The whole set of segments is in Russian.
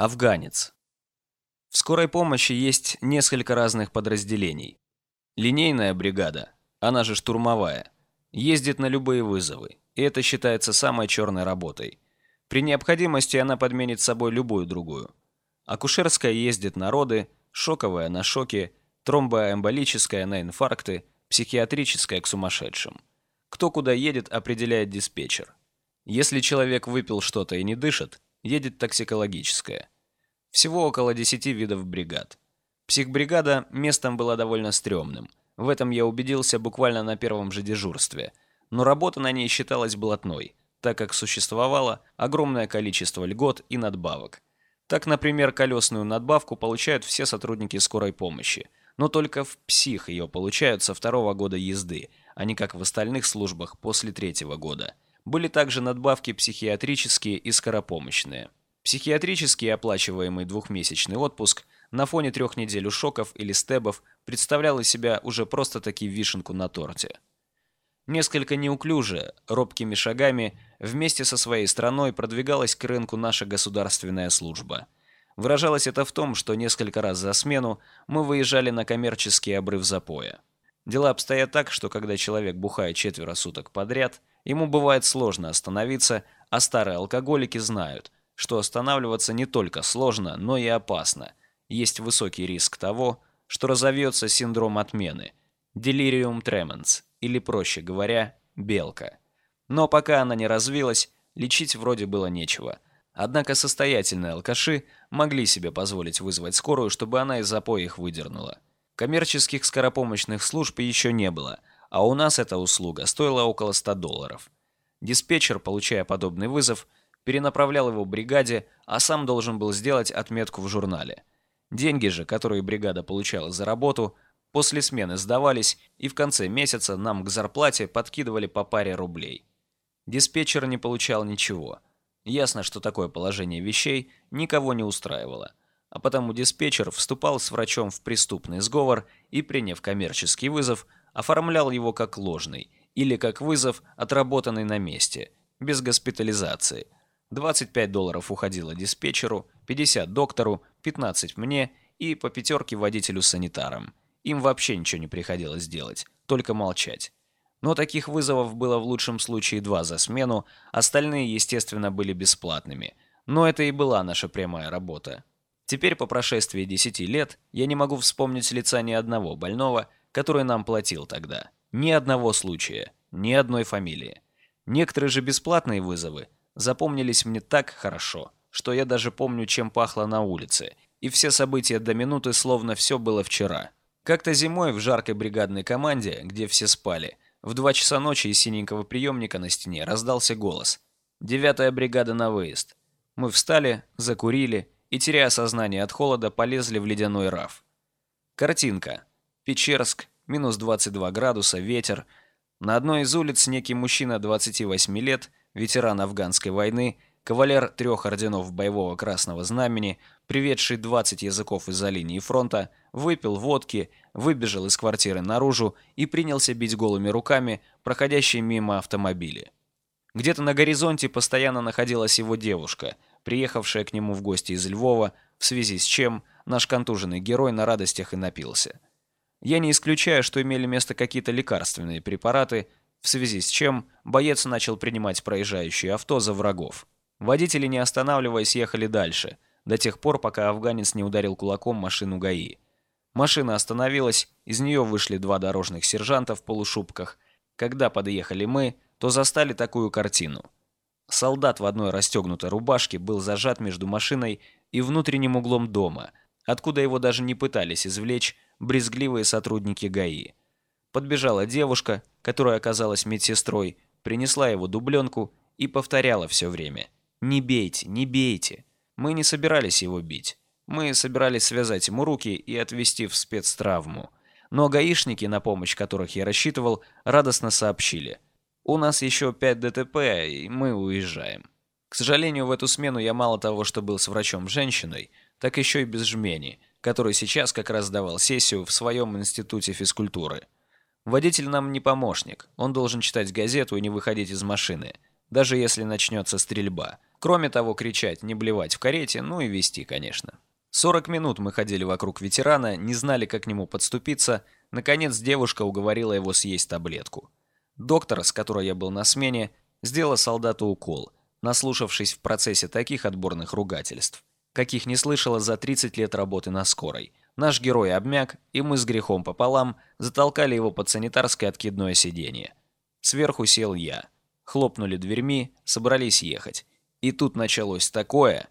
Афганец. В скорой помощи есть несколько разных подразделений. Линейная бригада, она же штурмовая, ездит на любые вызовы, и это считается самой черной работой. При необходимости она подменит собой любую другую. Акушерская ездит на роды, шоковая на шоки, тромбоэмболическая на инфаркты, психиатрическая к сумасшедшим. Кто куда едет, определяет диспетчер. Если человек выпил что-то и не дышит, едет токсикологическая. Всего около 10 видов бригад. Психбригада местом была довольно стрёмным. В этом я убедился буквально на первом же дежурстве. Но работа на ней считалась блатной, так как существовало огромное количество льгот и надбавок. Так, например, колесную надбавку получают все сотрудники скорой помощи, но только в псих ее получают со второго года езды, а не как в остальных службах после третьего года. Были также надбавки психиатрические и скоропомощные. Психиатрический оплачиваемый двухмесячный отпуск на фоне трех недель шоков или стебов представлял из себя уже просто-таки вишенку на торте. Несколько неуклюже, робкими шагами, вместе со своей страной продвигалась к рынку наша государственная служба. Выражалось это в том, что несколько раз за смену мы выезжали на коммерческий обрыв запоя. Дела обстоят так, что когда человек бухает четверо суток подряд, ему бывает сложно остановиться, а старые алкоголики знают, что останавливаться не только сложно, но и опасно. Есть высокий риск того, что разовьется синдром отмены, делириум тременс, или, проще говоря, белка. Но пока она не развилась, лечить вроде было нечего. Однако состоятельные алкаши могли себе позволить вызвать скорую, чтобы она из запоя их выдернула. Коммерческих скоропомощных служб еще не было, а у нас эта услуга стоила около 100 долларов. Диспетчер, получая подобный вызов, перенаправлял его бригаде, а сам должен был сделать отметку в журнале. Деньги же, которые бригада получала за работу, после смены сдавались, и в конце месяца нам к зарплате подкидывали по паре рублей. Диспетчер не получал ничего. Ясно, что такое положение вещей никого не устраивало а потому диспетчер вступал с врачом в преступный сговор и, приняв коммерческий вызов, оформлял его как ложный или как вызов, отработанный на месте, без госпитализации. 25 долларов уходило диспетчеру, 50 доктору, 15 мне и по пятерке водителю-санитарам. Им вообще ничего не приходилось делать, только молчать. Но таких вызовов было в лучшем случае два за смену, остальные, естественно, были бесплатными. Но это и была наша прямая работа. Теперь, по прошествии 10 лет, я не могу вспомнить лица ни одного больного, который нам платил тогда. Ни одного случая, ни одной фамилии. Некоторые же бесплатные вызовы запомнились мне так хорошо, что я даже помню, чем пахло на улице, и все события до минуты словно все было вчера. Как-то зимой в жаркой бригадной команде, где все спали, в два часа ночи из синенького приемника на стене раздался голос. «Девятая бригада на выезд». Мы встали, закурили и, теряя сознание от холода, полезли в ледяной раф. Картинка. Печерск, минус 22 градуса, ветер. На одной из улиц некий мужчина 28 лет, ветеран афганской войны, кавалер трех орденов боевого красного знамени, приведший 20 языков из-за линии фронта, выпил водки, выбежал из квартиры наружу и принялся бить голыми руками проходящие мимо автомобили. Где-то на горизонте постоянно находилась его девушка – приехавшая к нему в гости из Львова, в связи с чем наш контуженный герой на радостях и напился. Я не исключаю, что имели место какие-то лекарственные препараты, в связи с чем боец начал принимать проезжающие авто за врагов. Водители, не останавливаясь, ехали дальше, до тех пор, пока афганец не ударил кулаком машину ГАИ. Машина остановилась, из нее вышли два дорожных сержанта в полушубках. Когда подъехали мы, то застали такую картину – Солдат в одной расстегнутой рубашке был зажат между машиной и внутренним углом дома, откуда его даже не пытались извлечь брезгливые сотрудники ГАИ. Подбежала девушка, которая оказалась медсестрой, принесла его дубленку и повторяла все время. «Не бейте, не бейте». Мы не собирались его бить. Мы собирались связать ему руки и отвезти в спецтравму. Но гаишники, на помощь которых я рассчитывал, радостно сообщили – у нас еще 5 ДТП, и мы уезжаем. К сожалению, в эту смену я мало того, что был с врачом-женщиной, так еще и без жмени, который сейчас как раз давал сессию в своем институте физкультуры. Водитель нам не помощник, он должен читать газету и не выходить из машины, даже если начнется стрельба. Кроме того, кричать, не блевать в карете, ну и вести, конечно. 40 минут мы ходили вокруг ветерана, не знали, как к нему подступиться. Наконец девушка уговорила его съесть таблетку. Доктор, с которой я был на смене, сделал солдату укол, наслушавшись в процессе таких отборных ругательств, каких не слышала за 30 лет работы на скорой. Наш герой обмяк, и мы с грехом пополам затолкали его под санитарское откидное сиденье. Сверху сел я. Хлопнули дверьми, собрались ехать. И тут началось такое.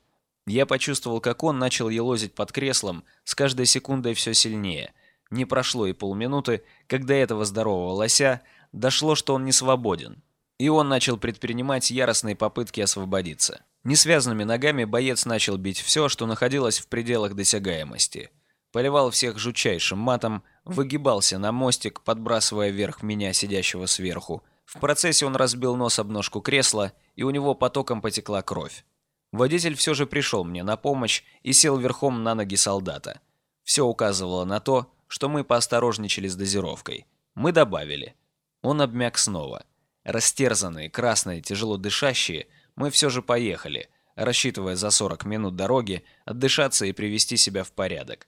Я почувствовал, как он начал елозить под креслом, с каждой секундой все сильнее. Не прошло и полминуты, когда этого здорового лося дошло, что он не свободен. И он начал предпринимать яростные попытки освободиться. Несвязанными ногами боец начал бить все, что находилось в пределах досягаемости. Поливал всех жутчайшим матом, выгибался на мостик, подбрасывая вверх меня, сидящего сверху. В процессе он разбил нос об ножку кресла и у него потоком потекла кровь. Водитель все же пришел мне на помощь и сел верхом на ноги солдата. Все указывало на то, что мы поосторожничали с дозировкой. Мы добавили. Он обмяк снова. Растерзанные, красные, тяжело дышащие, мы все же поехали, рассчитывая за 40 минут дороги отдышаться и привести себя в порядок.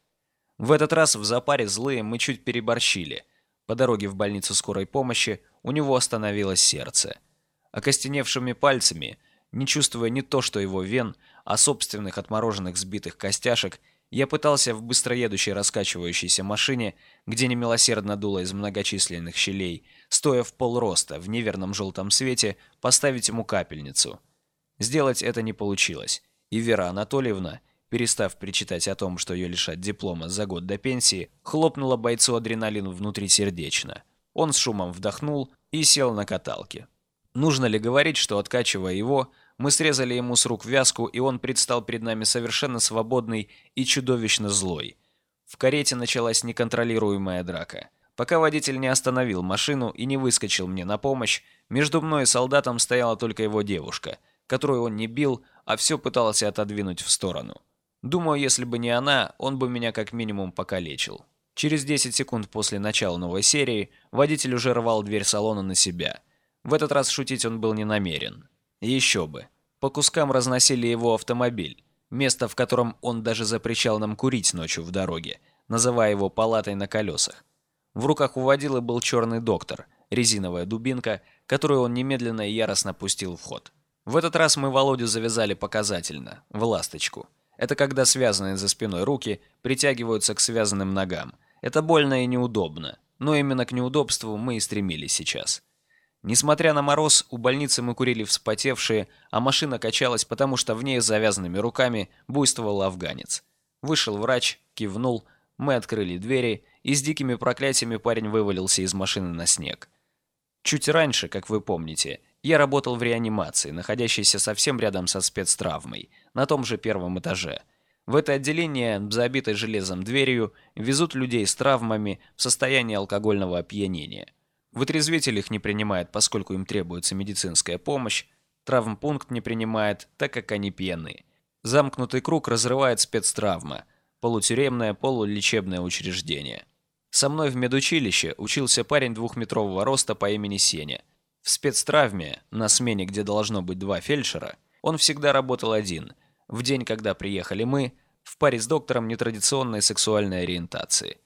В этот раз в запаре злые мы чуть переборщили. По дороге в больницу скорой помощи у него остановилось сердце окостеневшими пальцами, не чувствуя не то что его вен, а собственных отмороженных сбитых костяшек, я пытался в быстроедущей раскачивающейся машине, где немилосердно дуло из многочисленных щелей, стоя в полроста в неверном желтом свете, поставить ему капельницу. Сделать это не получилось, и Вера Анатольевна, перестав причитать о том, что ее лишат диплома за год до пенсии, хлопнула бойцу адреналин внутри сердечно. Он с шумом вдохнул и сел на каталке. Нужно ли говорить, что откачивая его, мы срезали ему с рук вязку, и он предстал перед нами совершенно свободный и чудовищно злой. В карете началась неконтролируемая драка. Пока водитель не остановил машину и не выскочил мне на помощь, между мной и солдатом стояла только его девушка, которую он не бил, а все пытался отодвинуть в сторону. Думаю, если бы не она, он бы меня как минимум покалечил. Через 10 секунд после начала новой серии водитель уже рвал дверь салона на себя – в этот раз шутить он был не намерен. Еще бы. По кускам разносили его автомобиль, место, в котором он даже запрещал нам курить ночью в дороге, называя его палатой на колесах. В руках у водилы был черный доктор, резиновая дубинка, которую он немедленно и яростно пустил в ход. В этот раз мы Володю завязали показательно, в ласточку. Это когда связанные за спиной руки притягиваются к связанным ногам. Это больно и неудобно, но именно к неудобству мы и стремились сейчас. Несмотря на мороз, у больницы мы курили вспотевшие, а машина качалась, потому что в ней с завязанными руками буйствовал афганец. Вышел врач, кивнул, мы открыли двери, и с дикими проклятиями парень вывалился из машины на снег. Чуть раньше, как вы помните, я работал в реанимации, находящейся совсем рядом со спецтравмой, на том же первом этаже. В это отделение, забитой железом дверью, везут людей с травмами в состоянии алкогольного опьянения. Вытрезвитель их не принимает, поскольку им требуется медицинская помощь. Травмпункт не принимает, так как они пьяны. Замкнутый круг разрывает спецтравма. Полутюремное, полулечебное учреждение. Со мной в медучилище учился парень двухметрового роста по имени Сеня. В спецтравме, на смене, где должно быть два фельдшера, он всегда работал один. В день, когда приехали мы, в паре с доктором нетрадиционной сексуальной ориентации.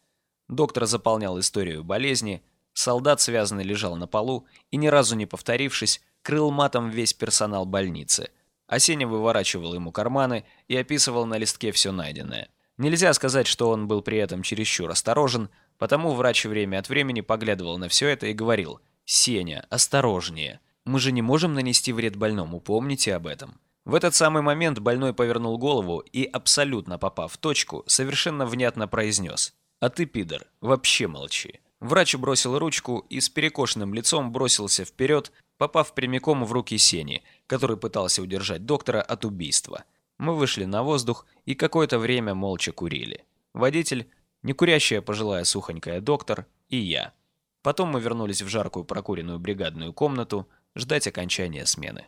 Доктор заполнял историю болезни, Солдат связанный лежал на полу и, ни разу не повторившись, крыл матом весь персонал больницы. Осеня выворачивал ему карманы и описывал на листке все найденное. Нельзя сказать, что он был при этом чересчур осторожен, потому врач время от времени поглядывал на все это и говорил «Сеня, осторожнее. Мы же не можем нанести вред больному, помните об этом». В этот самый момент больной повернул голову и, абсолютно попав в точку, совершенно внятно произнес «А ты, пидор, вообще молчи». Врач бросил ручку и с перекошенным лицом бросился вперед, попав прямиком в руки Сени, который пытался удержать доктора от убийства. Мы вышли на воздух и какое-то время молча курили. Водитель, некурящая пожилая сухонькая доктор и я. Потом мы вернулись в жаркую прокуренную бригадную комнату ждать окончания смены.